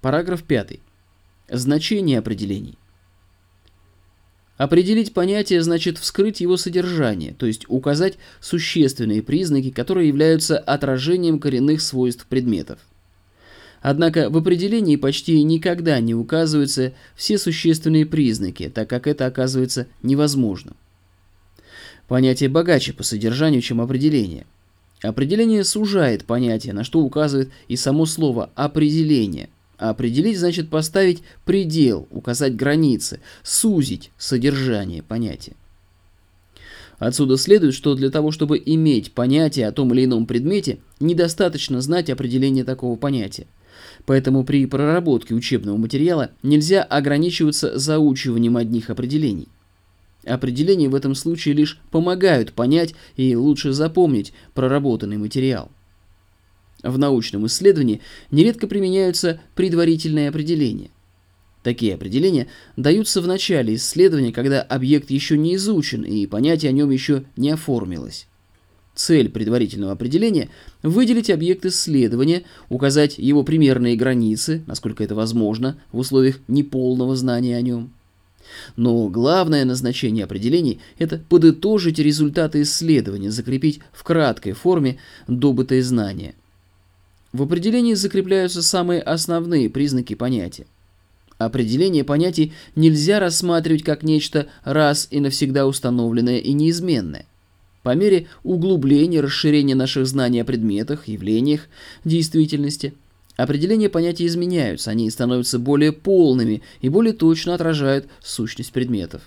Параграф 5. Значение определений. Определить понятие значит вскрыть его содержание, то есть указать существенные признаки, которые являются отражением коренных свойств предметов. Однако в определении почти никогда не указываются все существенные признаки, так как это оказывается невозможным. Понятие богаче по содержанию, чем определение. Определение сужает понятие, на что указывает и само слово «определение», Определить значит поставить предел, указать границы, сузить содержание понятия. Отсюда следует, что для того, чтобы иметь понятие о том или ином предмете, недостаточно знать определение такого понятия. Поэтому при проработке учебного материала нельзя ограничиваться заучиванием одних определений. Определения в этом случае лишь помогают понять и лучше запомнить проработанный материал. В научном исследовании нередко применяются предварительные определения. Такие определения даются в начале исследования, когда объект еще не изучен и понятие о нем еще не оформилось. Цель предварительного определения – выделить объект исследования, указать его примерные границы, насколько это возможно, в условиях неполного знания о нем. Но главное назначение определений – это подытожить результаты исследования, закрепить в краткой форме добытые знания – в определении закрепляются самые основные признаки понятия. Определение понятий нельзя рассматривать как нечто раз и навсегда установленное и неизменное. По мере углубления, расширения наших знаний о предметах, явлениях, действительности, определения понятий изменяются, они становятся более полными и более точно отражают сущность предметов.